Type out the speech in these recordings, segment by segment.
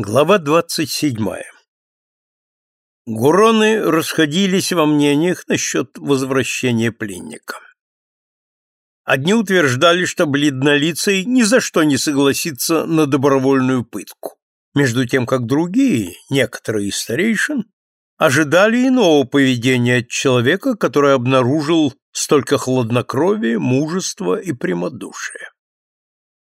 Глава двадцать седьмая. Гуроны расходились во мнениях насчет возвращения пленника. Одни утверждали, что бледнолицый ни за что не согласится на добровольную пытку, между тем как другие, некоторые из старейшин, ожидали иного поведения от человека, который обнаружил столько хладнокровия, мужества и прямодушия.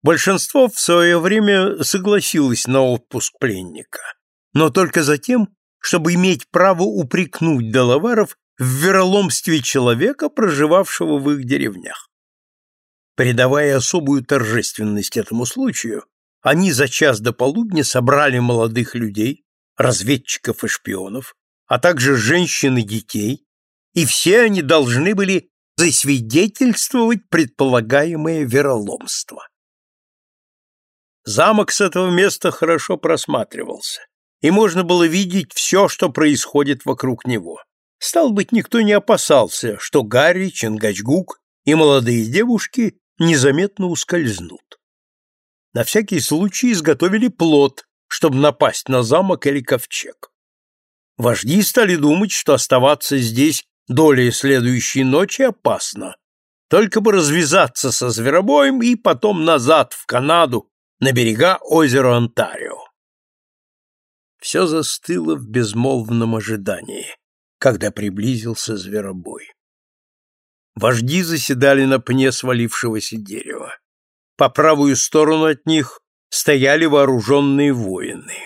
Большинство в свое время согласилось на отпуск пленника, но только за тем, чтобы иметь право упрекнуть Делаваров в вероломстве человека, проживавшего в их деревнях. Придавая особую торжественность этому случаю, они за час до полудня собрали молодых людей, разведчиков и шпионов, а также женщин и детей, и все они должны были засвидетельствовать предполагаемое вероломство. Замок с этого места хорошо просматривался, и можно было видеть все, что происходит вокруг него. Стал быть, никто не опасался, что Гарри, Чингачгук и молодые девушки незаметно ускользнут. На всякий случай изготовили плот, чтобы напасть на замок или ковчег. Вожди стали думать, что оставаться здесь долей следующей ночи опасно. Только бы развязаться со зверобоем и потом назад в Канаду на берега озера Онтарио. Все застыло в безмолвном ожидании, когда приблизился зверобой. Вожди заседали на пне свалившегося дерева. По правую сторону от них стояли вооруженные воины,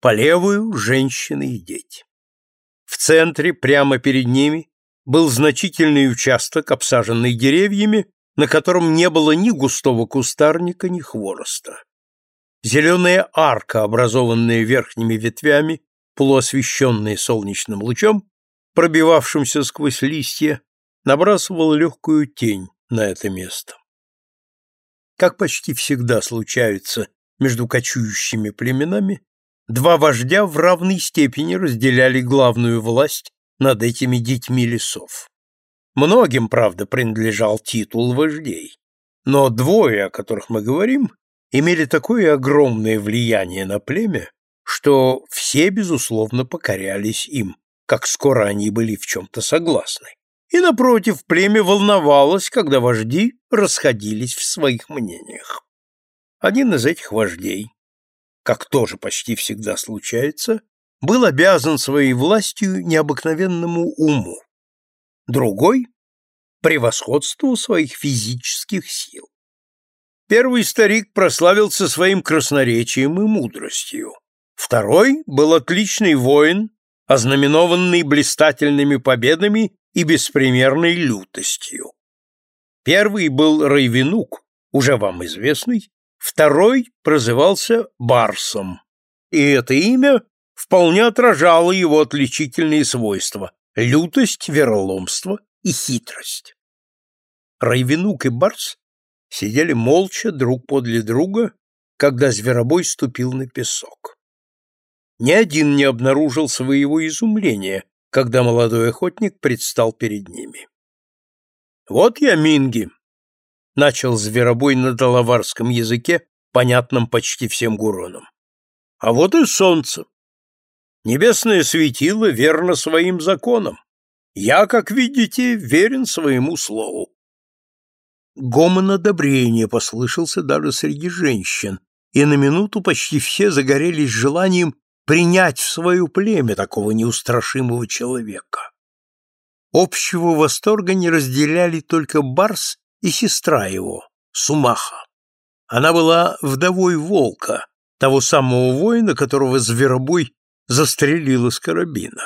по левую — женщины и дети. В центре, прямо перед ними, был значительный участок, обсаженный деревьями, на котором не было ни густого кустарника, ни хвороста. Зеленая арка, образованная верхними ветвями, полуосвещенная солнечным лучом, пробивавшимся сквозь листья, набрасывала легкую тень на это место. Как почти всегда случается между кочующими племенами, два вождя в равной степени разделяли главную власть над этими детьми лесов. Многим, правда, принадлежал титул вождей, но двое, о которых мы говорим, имели такое огромное влияние на племя, что все, безусловно, покорялись им, как скоро они были в чем-то согласны. И, напротив, племя волновалось, когда вожди расходились в своих мнениях. Один из этих вождей, как тоже почти всегда случается, был обязан своей властью необыкновенному уму, другой — превосходству своих физических сил. Первый старик прославился своим красноречием и мудростью. Второй был отличный воин, ознаменованный блистательными победами и беспримерной лютостью. Первый был Райвенук, уже вам известный, второй прозывался Барсом. И это имя вполне отражало его отличительные свойства – лютость, вероломство и хитрость. Райвенук и Барс сидели молча друг подле друга, когда зверобой ступил на песок. Ни один не обнаружил своего изумления, когда молодой охотник предстал перед ними. «Вот я, Минги!» — начал зверобой на доловарском языке, понятном почти всем гуронам. «А вот и солнце. Небесное светило верно своим законам. Я, как видите, верен своему слову. Гомон одобрения послышался даже среди женщин, и на минуту почти все загорелись желанием принять в свое племя такого неустрашимого человека. Общего восторга не разделяли только Барс и сестра его, Сумаха. Она была вдовой волка, того самого воина, которого зверобой застрелил из карабина.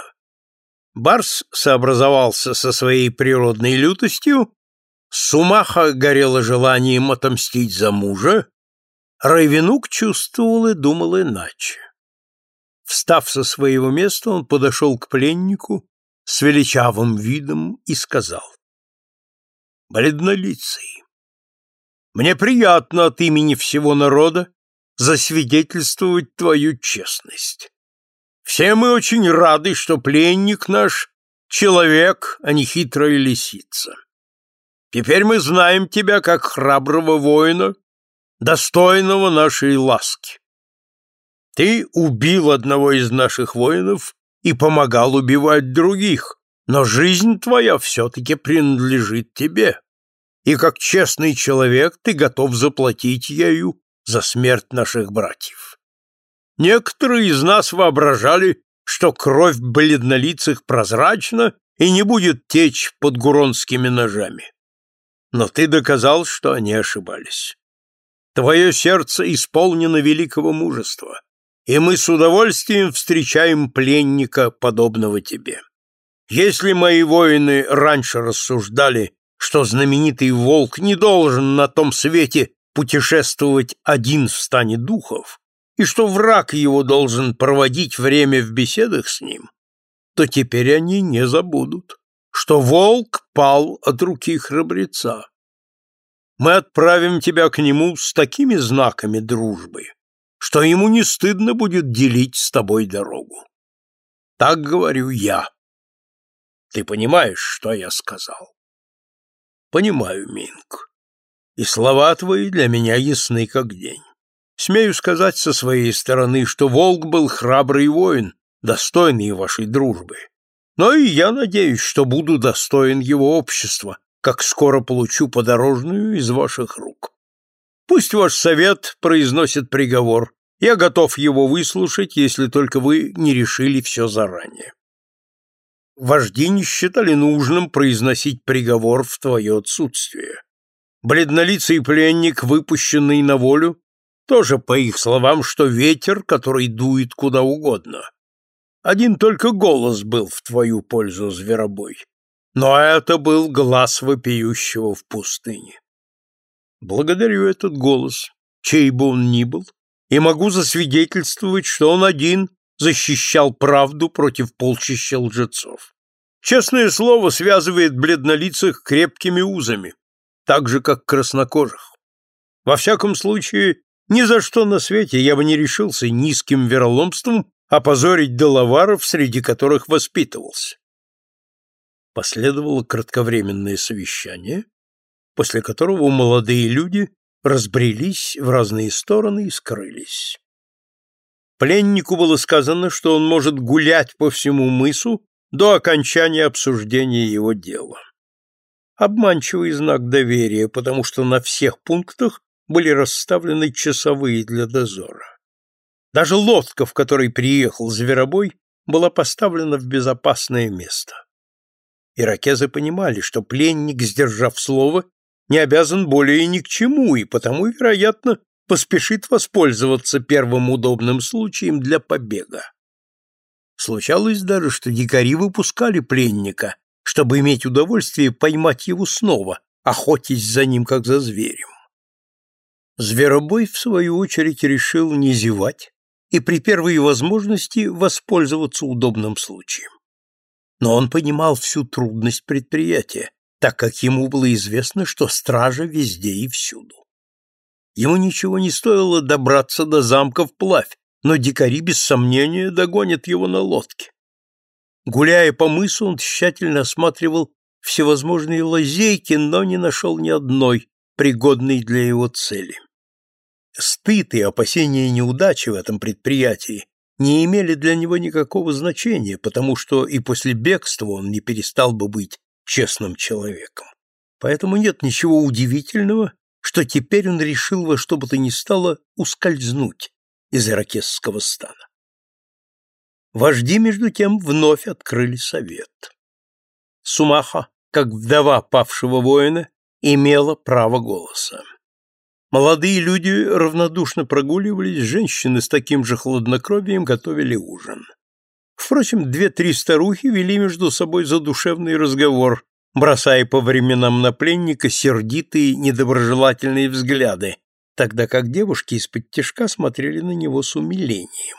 Барс сообразовался со своей природной лютостью Сумаха горела желанием отомстить за мужа, Райвенук чувствовал и думал иначе. Встав со своего места, он подошел к пленнику с величавым видом и сказал. «Бледнолицый, мне приятно от имени всего народа засвидетельствовать твою честность. Все мы очень рады, что пленник наш — человек, а не хитрая лисица. Теперь мы знаем тебя как храброго воина, достойного нашей ласки. Ты убил одного из наших воинов и помогал убивать других, но жизнь твоя все-таки принадлежит тебе, и как честный человек ты готов заплатить ею за смерть наших братьев. Некоторые из нас воображали, что кровь бледнолицых прозрачна и не будет течь под гуронскими ножами. Но ты доказал, что они ошибались. Твое сердце исполнено великого мужества, и мы с удовольствием встречаем пленника, подобного тебе. Если мои воины раньше рассуждали, что знаменитый волк не должен на том свете путешествовать один в стане духов, и что враг его должен проводить время в беседах с ним, то теперь они не забудут, что волк пал от руки храбреца. Мы отправим тебя к нему с такими знаками дружбы, что ему не стыдно будет делить с тобой дорогу. Так говорю я. Ты понимаешь, что я сказал? Понимаю, Минг. И слова твои для меня ясны как день. Смею сказать со своей стороны, что Волк был храбрый воин, достойный вашей дружбы. Но и я надеюсь, что буду достоин его общества, как скоро получу подорожную из ваших рук. Пусть ваш совет произносит приговор. Я готов его выслушать, если только вы не решили все заранее вожди не считали нужным произносить приговор в твое отсутствие. Бледнолицый пленник, выпущенный на волю, тоже, по их словам, что ветер, который дует куда угодно. Один только голос был в твою пользу, зверобой. Но это был глаз вопиющего в пустыне. Благодарю этот голос, чей бы он ни был, и могу засвидетельствовать, что он один защищал правду против полчища лжецов. Честное слово связывает бледнолицых крепкими узами, так же, как краснокожих. Во всяком случае, ни за что на свете я бы не решился низким вероломством опозорить доловаров, среди которых воспитывался. Последовало кратковременное совещание, после которого молодые люди разбрелись в разные стороны и скрылись. Пленнику было сказано, что он может гулять по всему мысу до окончания обсуждения его дела. Обманчивый знак доверия, потому что на всех пунктах были расставлены часовые для дозора. Даже лодка, в которой приехал Зверобой, была поставлена в безопасное место. Иракезы понимали, что пленник, сдержав слово, не обязан более ни к чему, и потому, вероятно, поспешит воспользоваться первым удобным случаем для побега. Случалось даже, что дикари выпускали пленника, чтобы иметь удовольствие поймать его снова, охотясь за ним, как за зверем. Зверобой, в свою очередь, решил не зевать и при первой возможности воспользоваться удобным случаем. Но он понимал всю трудность предприятия, так как ему было известно, что стража везде и всюду. Ему ничего не стоило добраться до замка вплавь, но дикари без сомнения догонят его на лодке. Гуляя по мысу, он тщательно осматривал всевозможные лазейки, но не нашел ни одной, пригодной для его цели. Стыд и опасения неудачи в этом предприятии не имели для него никакого значения, потому что и после бегства он не перестал бы быть честным человеком. Поэтому нет ничего удивительного, что теперь он решил во что бы то ни стало ускользнуть из иракесского стана. Вожди, между тем, вновь открыли совет. Сумаха, как вдова павшего воина, имела право голоса. Молодые люди равнодушно прогуливались, женщины с таким же хладнокровием готовили ужин. Впрочем, две-три старухи вели между собой задушевный разговор, бросая по временам на пленника сердитые, недоброжелательные взгляды, тогда как девушки из-под тяжка смотрели на него с умилением.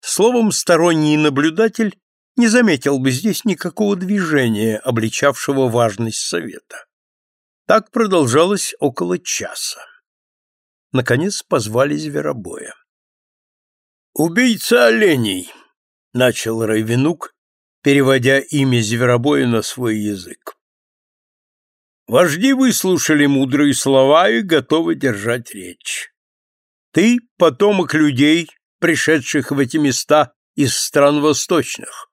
Словом, сторонний наблюдатель не заметил бы здесь никакого движения, обличавшего важность совета. Так продолжалось около часа. Наконец позвали зверобоя. «Убийца оленей!» — начал Райвенук, переводя имя зверобоя на свой язык. Вожди выслушали мудрые слова и готовы держать речь. Ты, потомок людей, пришедших в эти места из стран восточных.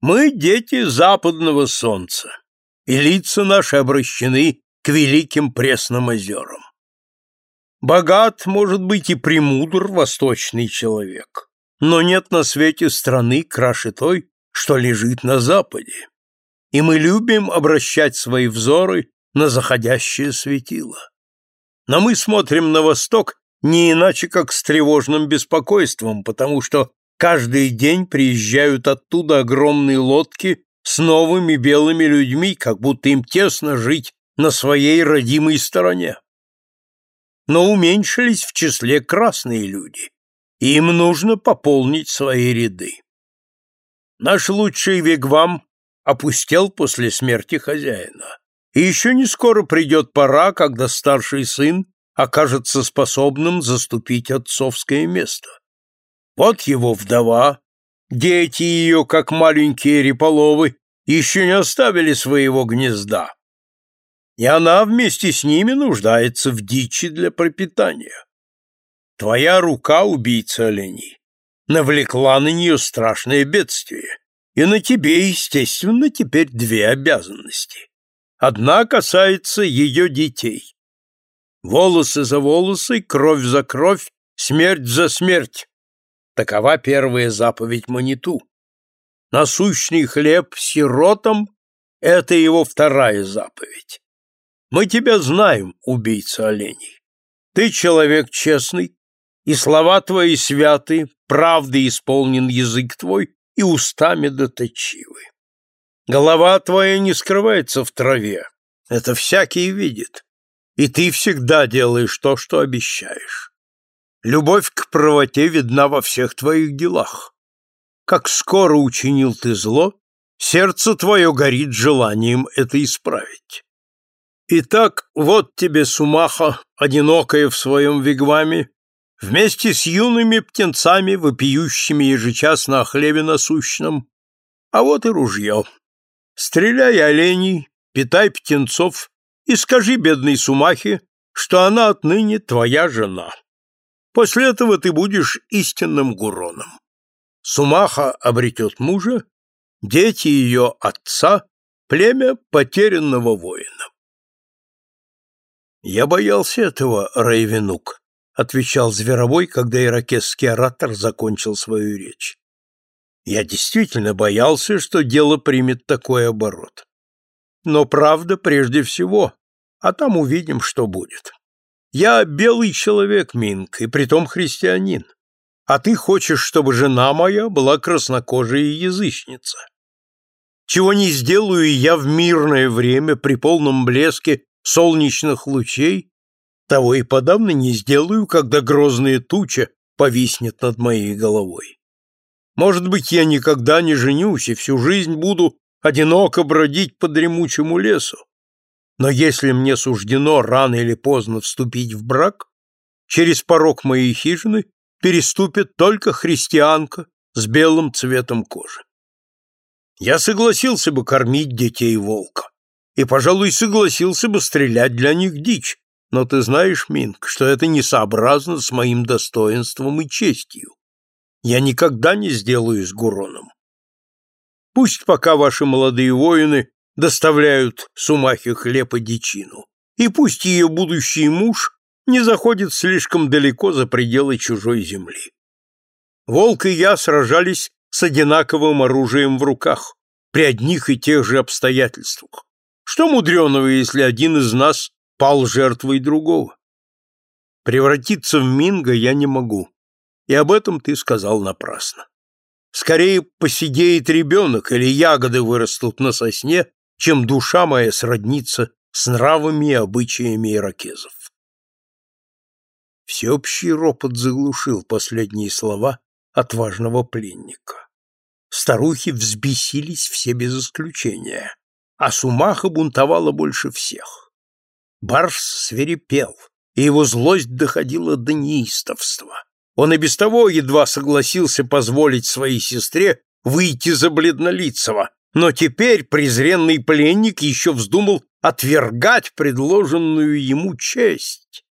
Мы дети западного солнца, и лица наши обращены к великим пресным озерам. Богат, может быть, и премудр восточный человек, но нет на свете страны краше той, что лежит на западе. И мы любим обращать свои взоры на заходящее светило. Но мы смотрим на восток не иначе, как с тревожным беспокойством, потому что каждый день приезжают оттуда огромные лодки с новыми белыми людьми, как будто им тесно жить на своей родимой стороне. Но уменьшились в числе красные люди, и им нужно пополнить свои ряды. Наш лучший вигвам опустел после смерти хозяина. И еще не скоро придет пора, когда старший сын окажется способным заступить отцовское место. Вот его вдова, дети ее, как маленькие реполовы, еще не оставили своего гнезда. И она вместе с ними нуждается в дичи для пропитания. Твоя рука, убийца оленей, навлекла на нее страшное бедствие, и на тебе, естественно, теперь две обязанности. Одна касается ее детей. Волосы за волосы, кровь за кровь, смерть за смерть. Такова первая заповедь Маниту. Насущный хлеб сиротам — это его вторая заповедь. Мы тебя знаем, убийца оленей. Ты человек честный, и слова твои святы, правды исполнен язык твой, и устами доточивы. Голова твоя не скрывается в траве, это всякий видит, и ты всегда делаешь то, что обещаешь. Любовь к правоте видна во всех твоих делах. Как скоро учинил ты зло, сердце твое горит желанием это исправить. Итак, вот тебе Сумаха, одинокая в своем вигваме, вместе с юными птенцами, вопиющими ежечасно о хлебе насущном. А вот и ружье. Стреляй оленей, питай птенцов и скажи бедной Сумахе, что она отныне твоя жена. После этого ты будешь истинным Гуроном. Сумаха обретет мужа, дети ее отца, племя потерянного воина. Я боялся этого, Рейвенук, — отвечал Зверовой, когда иракесский оратор закончил свою речь. «Я действительно боялся, что дело примет такой оборот. Но правда прежде всего, а там увидим, что будет. Я белый человек, Минг, и притом христианин. А ты хочешь, чтобы жена моя была краснокожая язычница. Чего не сделаю я в мирное время при полном блеске солнечных лучей того и подавно не сделаю, когда грозная туча повиснет над моей головой. Может быть, я никогда не женюсь и всю жизнь буду одиноко бродить по дремучему лесу. Но если мне суждено рано или поздно вступить в брак, через порог моей хижины переступит только христианка с белым цветом кожи. Я согласился бы кормить детей волка и, пожалуй, согласился бы стрелять для них дичь, но ты знаешь, Минг, что это несообразно с моим достоинством и честью. Я никогда не сделаю с Гуроном. Пусть пока ваши молодые воины доставляют Сумахе хлеб и дичину, и пусть ее будущий муж не заходит слишком далеко за пределы чужой земли. Волк и я сражались с одинаковым оружием в руках, при одних и тех же обстоятельствах. Что мудреного, если один из нас пал жертвой другого. Превратиться в Минга я не могу, и об этом ты сказал напрасно. Скорее посидеет ребенок или ягоды вырастут на сосне, чем душа моя сроднится с нравами и обычаями иракезов. Всеобщий ропот заглушил последние слова отважного пленника. Старухи взбесились все без исключения, а Сумаха бунтовала больше всех. Барс свирепел, и его злость доходила до неистовства. Он и без того едва согласился позволить своей сестре выйти за бледнолицего, но теперь презренный пленник еще вздумал отвергать предложенную ему честь.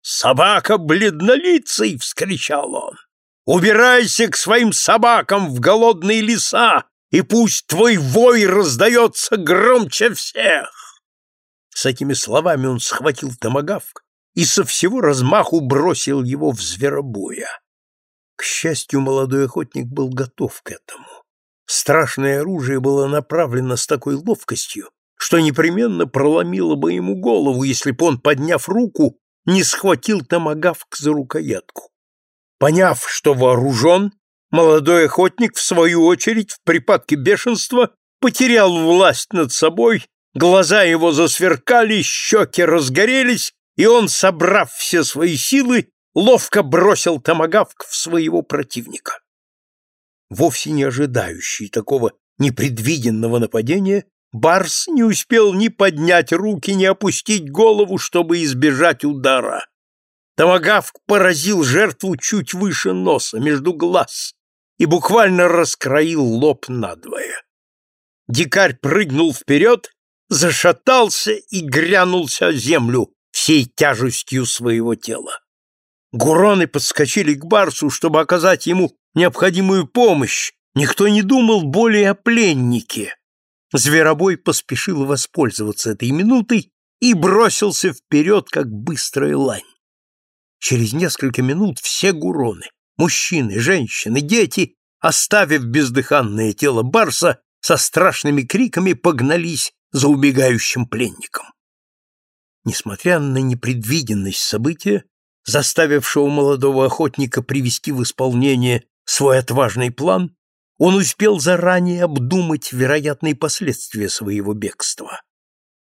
«Собака бледнолицей!» — вскричал он. Убирайся к своим собакам в голодные леса, и пусть твой вой раздается громче всех!» С этими словами он схватил томагавк и со всего размаху бросил его в зверобоя. К счастью, молодой охотник был готов к этому. Страшное оружие было направлено с такой ловкостью, что непременно проломило бы ему голову, если бы он, подняв руку, не схватил томагавк за рукоятку. Поняв, что вооружен, молодой охотник, в свою очередь, в припадке бешенства, потерял власть над собой, глаза его засверкали, щеки разгорелись, и он, собрав все свои силы, ловко бросил томагавк в своего противника. Вовсе не ожидающий такого непредвиденного нападения, Барс не успел ни поднять руки, ни опустить голову, чтобы избежать удара. Томагавк поразил жертву чуть выше носа, между глаз, и буквально раскроил лоб надвое. Дикарь прыгнул вперед, зашатался и грянулся о землю всей тяжестью своего тела. Гуроны подскочили к Барсу, чтобы оказать ему необходимую помощь. Никто не думал более о пленнике. Зверобой поспешил воспользоваться этой минутой и бросился вперед, как быстрая лань. Через несколько минут все гуроны, мужчины, женщины, дети, оставив бездыханное тело Барса, со страшными криками погнались за убегающим пленником. Несмотря на непредвиденность события, заставившего молодого охотника привести в исполнение свой отважный план, он успел заранее обдумать вероятные последствия своего бегства.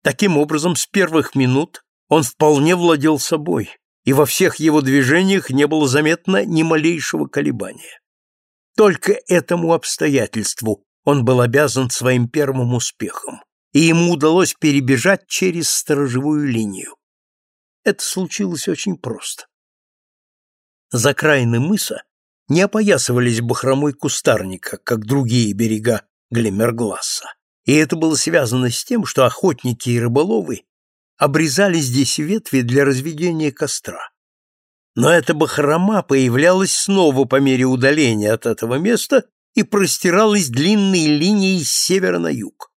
Таким образом, с первых минут он вполне владел собой, и во всех его движениях не было заметно ни малейшего колебания. Только этому обстоятельству он был обязан своим первым успехом, и ему удалось перебежать через сторожевую линию. Это случилось очень просто. За крайны мыса не опоясывались бахромой кустарника, как другие берега Глемергласса. И это было связано с тем, что охотники и рыболовы обрезали здесь ветви для разведения костра. Но эта бахрома появлялась снова по мере удаления от этого места и простиралась длинной линией с севера на юг.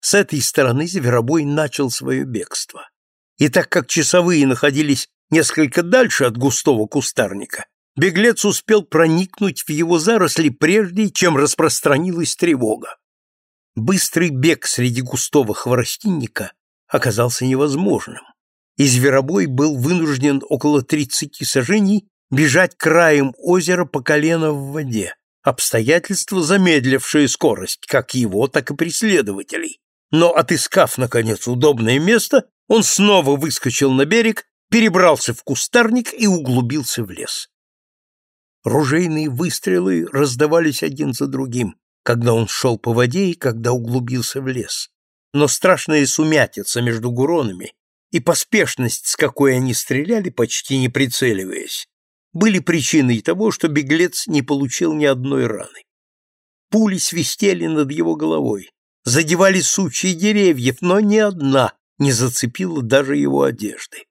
С этой стороны зверобой начал свое бегство. И так как часовые находились несколько дальше от густого кустарника, беглец успел проникнуть в его заросли прежде, чем распространилась тревога. Быстрый бег среди густого хворостинника оказался невозможным, и зверобой был вынужден около тридцати сажений бежать краем озера по колено в воде, обстоятельство, замедлившее скорость как его, так и преследователей. Но, отыскав, наконец, удобное место, он снова выскочил на берег, перебрался в кустарник и углубился в лес. Ружейные выстрелы раздавались один за другим, когда он шел по воде и когда углубился в лес. Но страшная сумятица между гуронами и поспешность, с какой они стреляли, почти не прицеливаясь, были причиной того, что беглец не получил ни одной раны. Пули свистели над его головой, задевали сучьи деревьев, но ни одна не зацепила даже его одежды.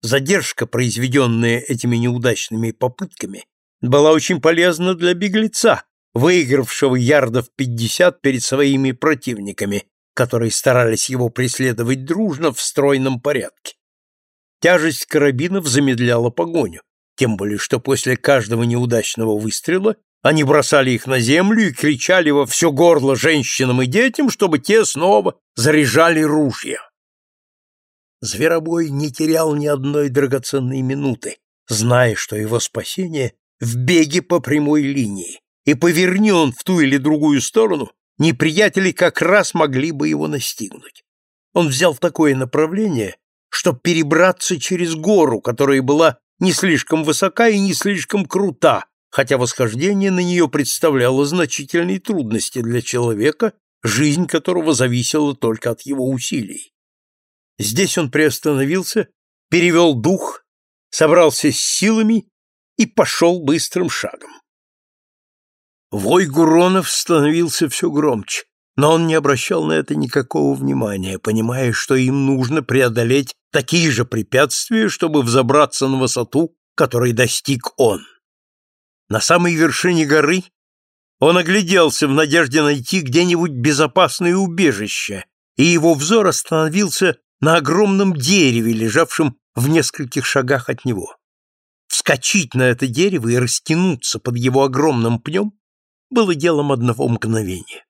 Задержка, произведенная этими неудачными попытками, была очень полезна для беглеца, выигравшего ярдов пятьдесят перед своими противниками, которые старались его преследовать дружно в стройном порядке. Тяжесть карабинов замедляла погоню, тем более что после каждого неудачного выстрела они бросали их на землю и кричали во все горло женщинам и детям, чтобы те снова заряжали ружья. Зверобой не терял ни одной драгоценной минуты, зная, что его спасение в беге по прямой линии, и поверни он в ту или другую сторону, неприятели как раз могли бы его настигнуть. Он взял такое направление, чтобы перебраться через гору, которая была не слишком высока и не слишком крута, хотя восхождение на нее представляло значительные трудности для человека, жизнь которого зависела только от его усилий. Здесь он приостановился, перевел дух, собрался с силами и пошел быстрым шагом. Вой Гуронов становился все громче, но он не обращал на это никакого внимания, понимая, что им нужно преодолеть такие же препятствия, чтобы взобраться на высоту, которой достиг он. На самой вершине горы он огляделся в надежде найти где-нибудь безопасное убежище, и его взор остановился на огромном дереве, лежавшем в нескольких шагах от него. Вскочить на это дерево и растянуться под его огромным пнем было делом одного мгновения.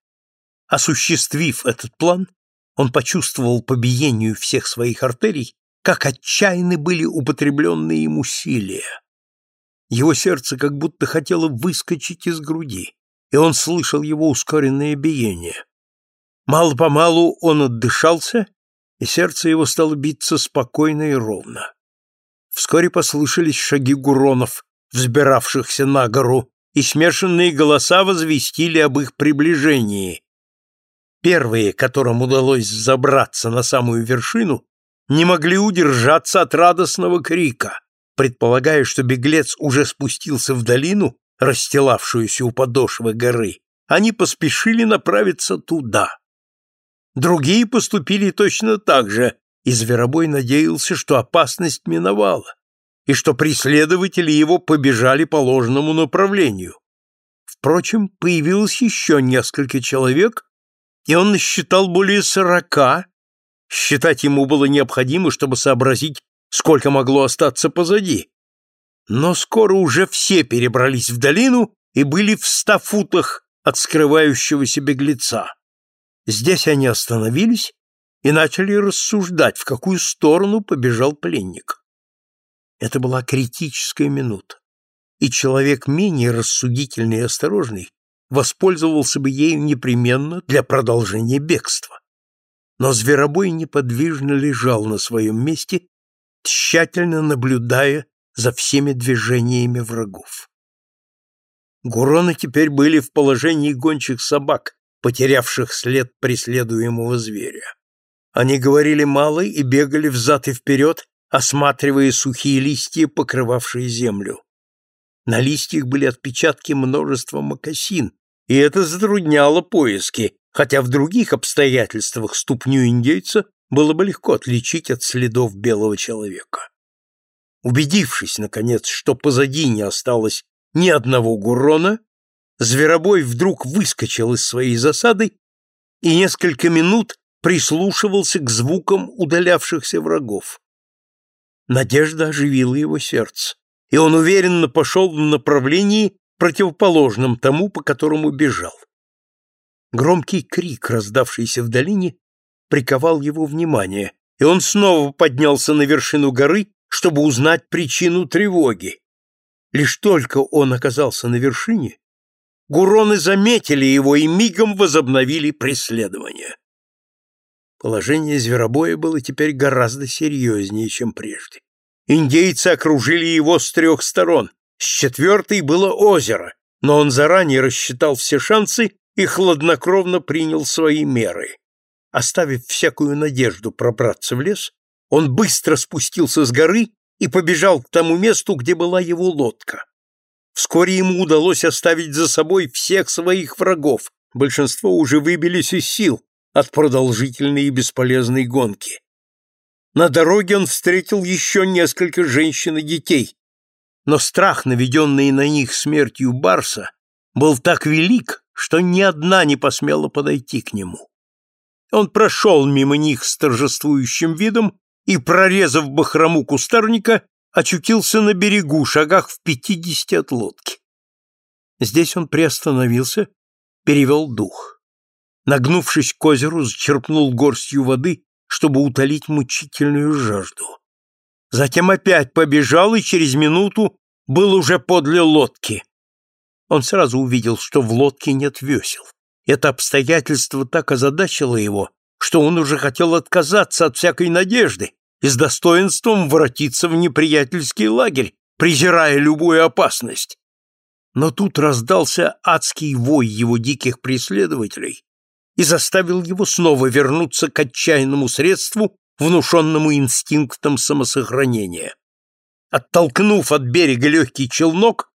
Осуществив этот план, он почувствовал по биению всех своих артерий, как отчаянны были употребленные им усилия. Его сердце как будто хотело выскочить из груди, и он слышал его ускоренное биение. Мало-помалу он отдышался, и сердце его стало биться спокойно и ровно. Вскоре послышались шаги гуронов, взбиравшихся на гору, и смешанные голоса возвестили об их приближении. Первые, которым удалось забраться на самую вершину, не могли удержаться от радостного крика, предполагая, что беглец уже спустился в долину, расстилавшуюся у подошвы горы. Они поспешили направиться туда. Другие поступили точно так же, и Зверобой надеялся, что опасность миновала, и что преследователи его побежали по ложному направлению. Впрочем, появилось еще несколько человек, и он насчитал более сорока. Считать ему было необходимо, чтобы сообразить, сколько могло остаться позади. Но скоро уже все перебрались в долину и были в ста футах от скрывающегося беглеца. Здесь они остановились и начали рассуждать, в какую сторону побежал пленник. Это была критическая минута, и человек менее рассудительный и осторожный воспользовался бы ею непременно для продолжения бегства. Но зверобой неподвижно лежал на своем месте, тщательно наблюдая за всеми движениями врагов. Гуроны теперь были в положении гончих собак, потерявших след преследуемого зверя. Они говорили мало и бегали взад и вперед, осматривая сухие листья, покрывавшие землю. На листьях были отпечатки множества мокасин, и это затрудняло поиски, хотя в других обстоятельствах ступню индейца было бы легко отличить от следов белого человека. Убедившись, наконец, что позади не осталось ни одного гурона, Зверобой вдруг выскочил из своей засады и несколько минут прислушивался к звукам удалявшихся врагов. Надежда оживила его сердце, и он уверенно пошел в направлении, противоположном тому, по которому бежал. Громкий крик, раздавшийся в долине, приковал его внимание, и он снова поднялся на вершину горы, чтобы узнать причину тревоги. Лишь только он оказался на вершине, Гуроны заметили его и мигом возобновили преследование. Положение зверобоя было теперь гораздо серьезнее, чем прежде. Индейцы окружили его с трех сторон. С четвертой было озеро, но он заранее рассчитал все шансы и хладнокровно принял свои меры. Оставив всякую надежду пробраться в лес, он быстро спустился с горы и побежал к тому месту, где была его лодка. Вскоре ему удалось оставить за собой всех своих врагов, большинство уже выбились из сил от продолжительной и бесполезной гонки. На дороге он встретил еще несколько женщин и детей, но страх, наведенный на них смертью Барса, был так велик, что ни одна не посмела подойти к нему. Он прошел мимо них с торжествующим видом и, прорезав бахрому кустарника, очутился на берегу, шагах в пятидесяти от лодки. Здесь он приостановился, перевел дух. Нагнувшись к озеру, зачерпнул горстью воды, чтобы утолить мучительную жажду. Затем опять побежал и через минуту был уже подле лодки. Он сразу увидел, что в лодке нет весел. Это обстоятельство так озадачило его, что он уже хотел отказаться от всякой надежды, и с достоинством воротиться в неприятельский лагерь, презирая любую опасность. Но тут раздался адский вой его диких преследователей и заставил его снова вернуться к отчаянному средству, внушенному инстинктом самосохранения. Оттолкнув от берега легкий челнок,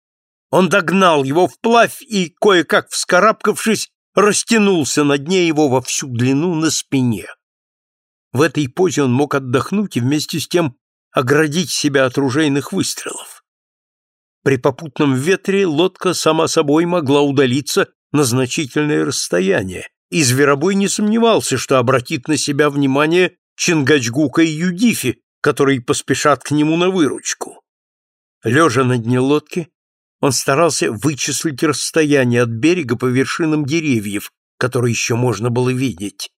он догнал его вплавь и, кое-как вскарабкавшись, растянулся на дне его во всю длину на спине. В этой позе он мог отдохнуть и вместе с тем оградить себя от ружейных выстрелов. При попутном ветре лодка сама собой могла удалиться на значительное расстояние, и Зверобой не сомневался, что обратит на себя внимание Чингачгука и Юдифи, которые поспешат к нему на выручку. Лежа на дне лодки, он старался вычислить расстояние от берега по вершинам деревьев, которые еще можно было видеть.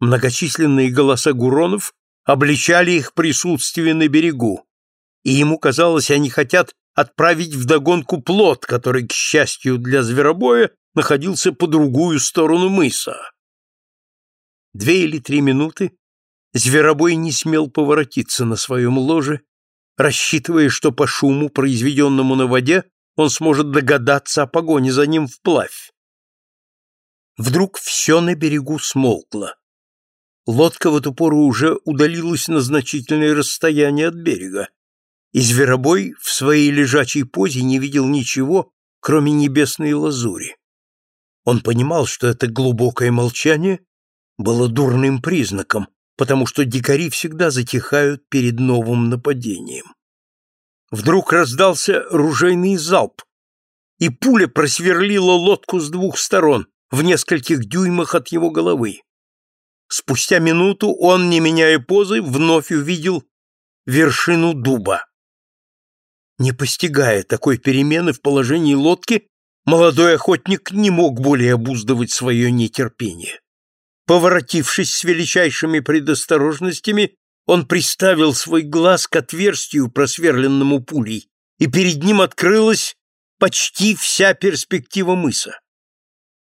Многочисленные голоса гуронов обличали их присутствие на берегу, и ему казалось, они хотят отправить вдогонку плот, который, к счастью для зверобоя, находился по другую сторону мыса. Две или три минуты зверобой не смел поворотиться на своем ложе, рассчитывая, что по шуму, произведенному на воде, он сможет догадаться о погоне за ним вплавь. Вдруг все на берегу смолкло. Лодка в эту пору уже удалилась на значительное расстояние от берега, и зверобой в своей лежачей позе не видел ничего, кроме небесной лазури. Он понимал, что это глубокое молчание было дурным признаком, потому что дикари всегда затихают перед новым нападением. Вдруг раздался ружейный залп, и пуля просверлила лодку с двух сторон, в нескольких дюймах от его головы. Спустя минуту он, не меняя позы, вновь увидел вершину дуба. Не постигая такой перемены в положении лодки, молодой охотник не мог более обуздывать свое нетерпение. Поворотившись с величайшими предосторожностями, он приставил свой глаз к отверстию, просверленному пулей, и перед ним открылась почти вся перспектива мыса.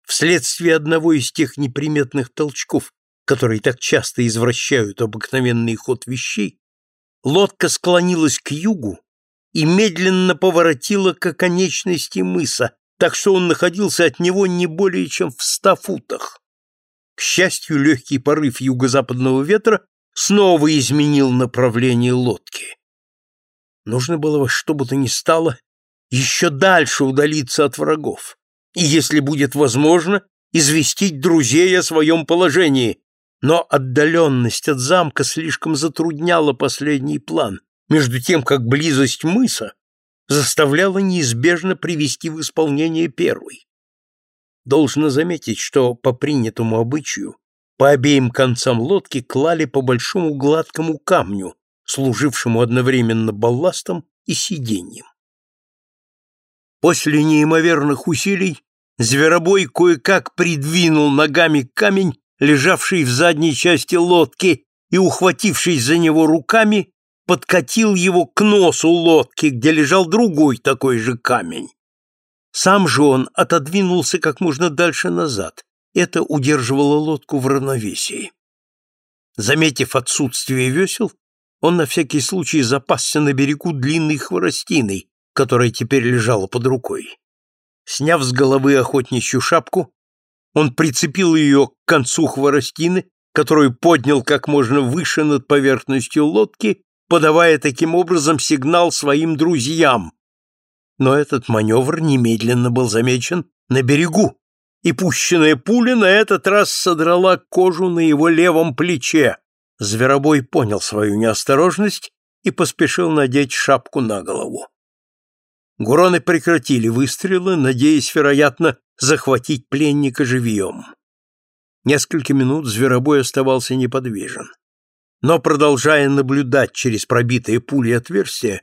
Вследствие одного из тех неприметных толчков, которые так часто извращают обыкновенный ход вещей, лодка склонилась к югу и медленно поворотила к оконечности мыса, так что он находился от него не более чем в ста футах. К счастью, легкий порыв юго-западного ветра снова изменил направление лодки. Нужно было во что бы то ни стало еще дальше удалиться от врагов, и, если будет возможно, известить друзей о своем положении, но отдаленность от замка слишком затрудняла последний план, между тем как близость мыса заставляла неизбежно привести в исполнение первый. Должно заметить, что по принятому обычаю по обеим концам лодки клали по большому гладкому камню, служившему одновременно балластом и сиденьем. После неимоверных усилий зверобой кое-как придвинул ногами камень, лежавший в задней части лодки, и, ухватившись за него руками, подкатил его к носу лодки, где лежал другой такой же камень. Сам же он отодвинулся как можно дальше назад. Это удерживало лодку в равновесии. Заметив отсутствие весел, он на всякий случай запасся на берегу длинной хворостиной, которая теперь лежала под рукой. Сняв с головы охотничью шапку, он прицепил ее к концу хворостины, которую поднял как можно выше над поверхностью лодки, подавая таким образом сигнал своим друзьям, но этот маневр немедленно был замечен на берегу, и пущенная пуля на этот раз содрала кожу на его левом плече. Зверобой понял свою неосторожность и поспешил надеть шапку на голову. Гуроны прекратили выстрелы, надеясь, вероятно, захватить пленника живьем. Несколько минут зверобой оставался неподвижен. Но, продолжая наблюдать через пробитые пули отверстия,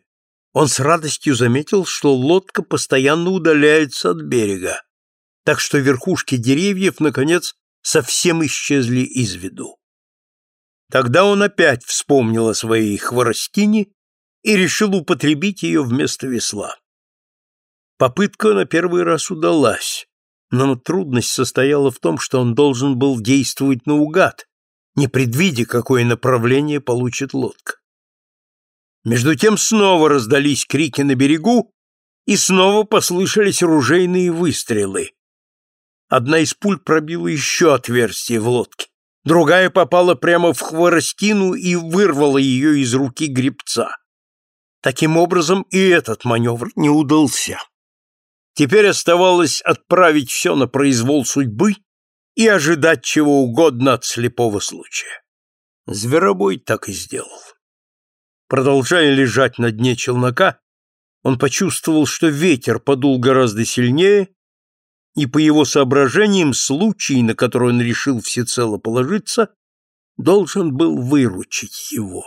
он с радостью заметил, что лодка постоянно удаляется от берега, так что верхушки деревьев, наконец, совсем исчезли из виду. Тогда он опять вспомнил о своей хворостине и решил употребить ее вместо весла. Попытка на первый раз удалась, но трудность состояла в том, что он должен был действовать наугад, не предвидя, какое направление получит лодка. Между тем снова раздались крики на берегу, и снова послышались ружейные выстрелы. Одна из пуль пробила еще отверстие в лодке, другая попала прямо в хворостину и вырвала ее из руки гребца. Таким образом, и этот маневр не удался. Теперь оставалось отправить все на произвол судьбы и ожидать чего угодно от слепого случая. Зверобой так и сделал. Продолжая лежать на дне челнока, Он почувствовал, что ветер подул гораздо сильнее, и по его соображениям случай, на который он решил всецело положиться, должен был выручить его.